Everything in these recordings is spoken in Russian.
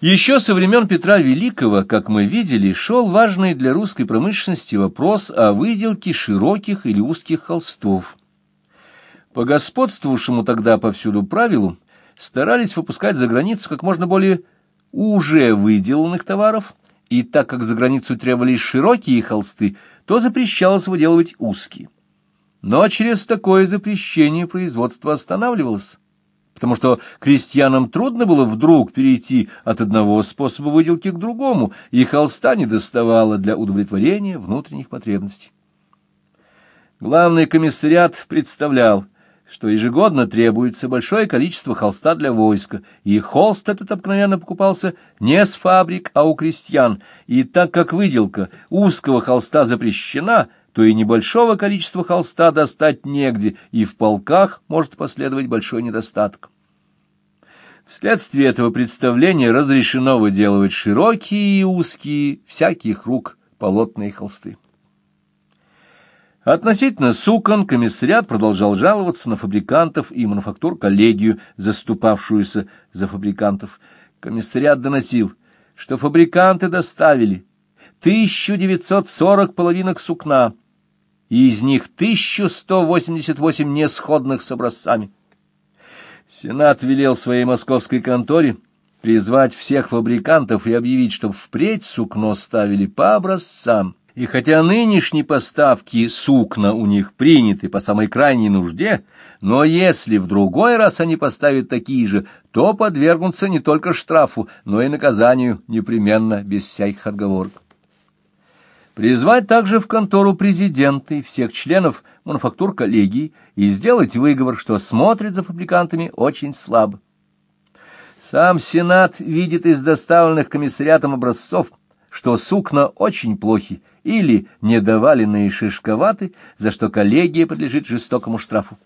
Еще со времен Петра Великого, как мы видели, шел важный для русской промышленности вопрос о выделке широких или узких холстов. По господствовавшему тогда повсюду правилу старались выпускать за границу как можно более уже выделанных товаров, и так как за границу требовались широкие холсты, то запрещалось выделывать узкие. Но через такое запрещение производство останавливалось потому что крестьянам трудно было вдруг перейти от одного способа выделки к другому, и холста не доставало для удовлетворения внутренних потребностей. Главный комиссариат представлял, что ежегодно требуется большое количество холста для войска, и холст этот обыкновенно покупался не с фабрик, а у крестьян, и так как выделка узкого холста запрещена, то и небольшого количества холста достать негде, и в полках может последовать большой недостаток. Вследствие этого представления разрешено выделывать широкие и узкие, всяких рук, полотные холсты. Относительно сукон комиссариат продолжал жаловаться на фабрикантов и мануфактур коллегию, заступавшуюся за фабрикантов. Комиссариат доносил, что фабриканты доставили 1940 половинок сукна, из них 1188 несходных с образцами. Сенат велел своей московской конторе призвать всех фабрикантов и объявить, чтобы впредь сукно ставили по образцам. И хотя нынешние поставки сукна у них приняты по самой крайней нужде, но если в другой раз они поставят такие же, то подвергнутся не только штрафу, но и наказанию непременно, без всяких отговорок. Призвать также в контору президента и всех членов мануфактур коллегии и сделать выговор, что смотрит за фабрикантами очень слабо. Сам Сенат видит из доставленных комиссариатом образцов, что сукна очень плохи или недоваленные шишковаты, за что коллегия подлежит жестокому штрафу.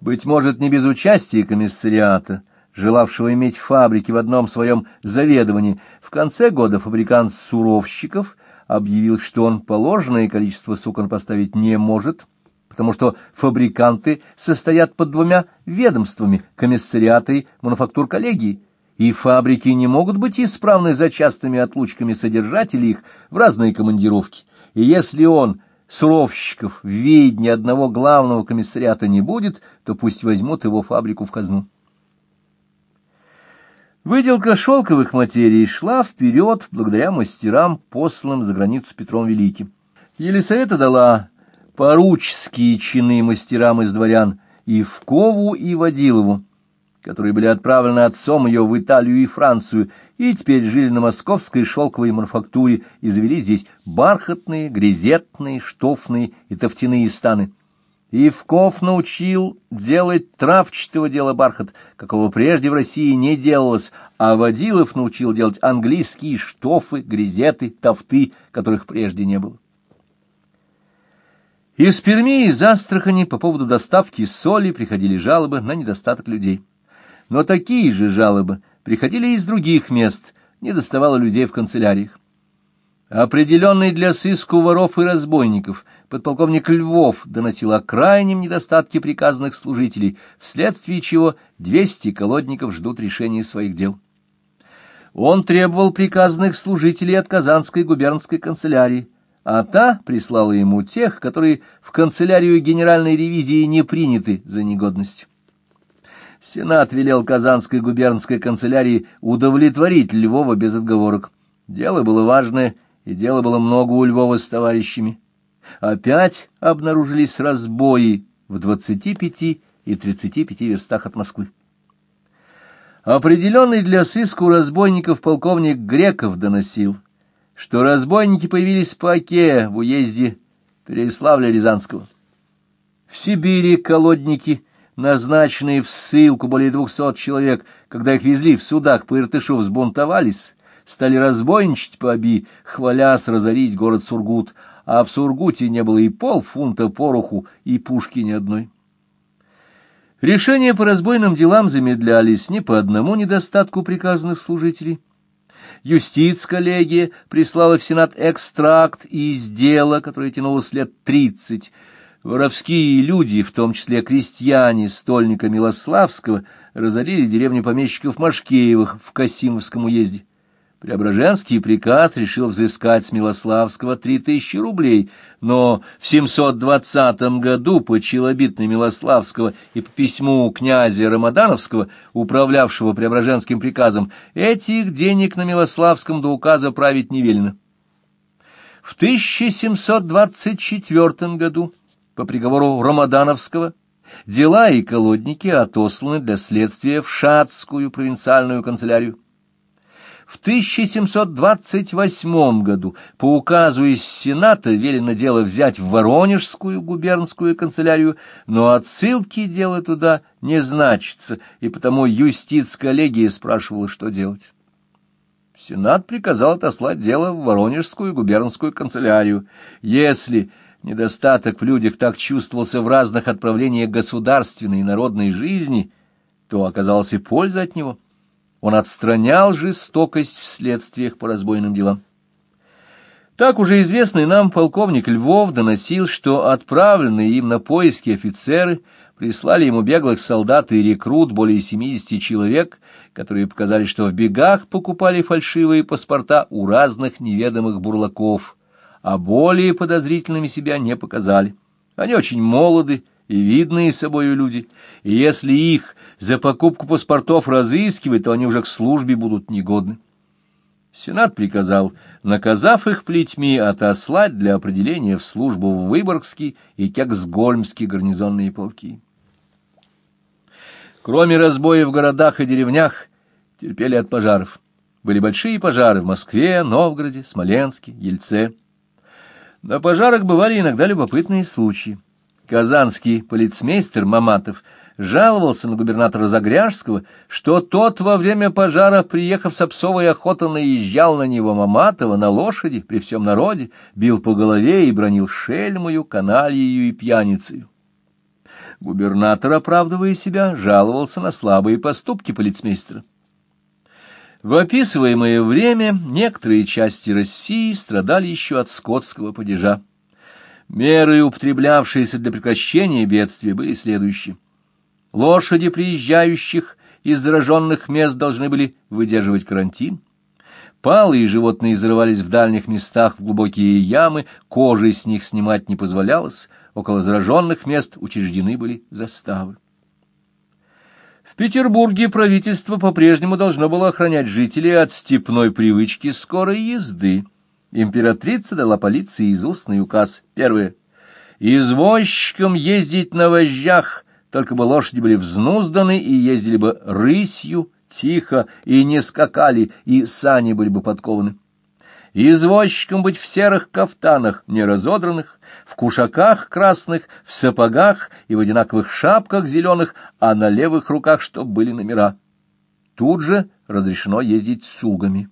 Быть может, не без участия комиссариата, желавшего иметь фабрики в одном своем заведовании, в конце года фабрикант Суровщиков – объявил, что он положенное количество сукон поставить не может, потому что фабриканты состоят под двумя ведомствами – комиссариата и мануфактур коллегии, и фабрики не могут быть исправны за частыми отлучками содержателей их в разные командировки. И если он, суровщиков, в виде одного главного комиссариата не будет, то пусть возьмут его фабрику в казну. Выделка шелковых материй шла вперед благодаря мастерам, посланным за границу Петром Великим. Елисавета дала поручские чины мастерам из дворян Ивкову и Водилову, которые были отправлены отцом ее в Италию и Францию, и теперь жили на московской шелковой мануфактуре и завели здесь бархатные, грезетные, штофные и тофтяные станы. Ивков научил делать травчатого дела бархат, какого прежде в России не делалось, а Водилов научил делать английские штофы, грезеты, тофты, которых прежде не было. Из Перми и из Астрахани по поводу доставки соли приходили жалобы на недостаток людей. Но такие же жалобы приходили из других мест, не доставало людей в канцеляриях. Определенный для сыску воров и разбойников, подполковник Львов доносил о крайнем недостатке приказанных служителей, вследствие чего 200 колодников ждут решения своих дел. Он требовал приказанных служителей от Казанской губернской канцелярии, а та прислала ему тех, которые в канцелярию генеральной ревизии не приняты за негодность. Сенат велел Казанской губернской канцелярии удовлетворить Львова без отговорок. Дело было важное — и дело было много у Львова с товарищами. Опять обнаружились разбои в двадцати пяти и тридцати пяти верстах от Москвы. Определенный для сыску разбойников полковник Греков доносил, что разбойники появились по Оке в уезде Переяславля-Рязанского. В Сибири колодники, назначенные в ссылку более двухсот человек, когда их везли в судах по Иртышу, взбунтовались, стали разбойничать по оби, хвалясь разорить город Сургут, а в Сургуте не было и полфунта пороху, и пушки ни одной. Решения по разбойным делам замедлялись не по одному недостатку приказанных служителей. Юстиц-коллегия прислала в Сенат экстракт из дела, которое тянулось лет тридцать. Воровские люди, в том числе крестьяне стольника Милославского, разорили деревню помещиков Машкеевых в Касимовском уезде. Преображенский приказ решил взыскать с Милославского три тысячи рублей, но в 720 году по челобитной Милославского и по письму князя Рамадановского, управлявшего Преображенским приказом, этих денег на Милославском до указа править не велено. В 1724 году по приговору Рамадановского дела и колодники отосланы для следствия в Шацкую провинциальную канцелярию. В 1728 году по указу из Сената велено дело взять в Воронежскую губернскую канцелярию, но отсылки дела туда не значится, и потому юстиц-коллегия спрашивала, что делать. Сенат приказал отослать дело в Воронежскую губернскую канцелярию. Если недостаток в людях так чувствовался в разных отправлениях государственной и народной жизни, то оказалась и польза от него — он отстранял жестокость в следствиях по разбойным делам. Так уже известный нам полковник Львов доносил, что отправленные им на поиски офицеры прислали ему беглых солдат и рекрут более 70 человек, которые показали, что в бегах покупали фальшивые паспорта у разных неведомых бурлаков, а более подозрительными себя не показали. Они очень молоды и видные собою люди, и если их за покупку паспортов разыскивать, то они уже к службе будут негодны. Сенат приказал, наказав их плетьми, отослать для определения в службу в Выборгский и Кексгольмский гарнизонные полки. Кроме разбоев в городах и деревнях, терпели от пожаров. Были большие пожары в Москве, Новгороде, Смоленске, Ельце. На пожарах бывали иногда любопытные случаи. Казанский полицмейстер Маматов жаловался на губернатора Загряжского, что тот во время пожара, приехав с псовой охоты, наезжал на него Маматова на лошади при всем народе, бил по голове и бронил шельмою, канальею и пьяницею. Губернатор, оправдывая себя, жаловался на слабые поступки полицмейстера. В описываемое время некоторые части России страдали еще от скотского падежа. Меры, употреблявшиеся для прекращения бедствия, были следующие. Лошади приезжающих из зараженных мест должны были выдерживать карантин. Палые животные зарывались в дальних местах в глубокие ямы, кожи с них снимать не позволялось, около зараженных мест учреждены были заставы. В Петербурге правительство по-прежнему должно было охранять жителей от степной привычки скорой езды. Императрица дала полиции из устный указ. Первое. Извозчикам ездить на вожжах, только бы лошади были взнузданы и ездили бы рысью, тихо, и не скакали, и сани были бы подкованы. Извозчикам быть в серых кафтанах, не разодранных, в кушаках красных, в сапогах и в одинаковых шапках зеленых, а на левых руках, чтоб были номера. Тут же разрешено ездить сугами.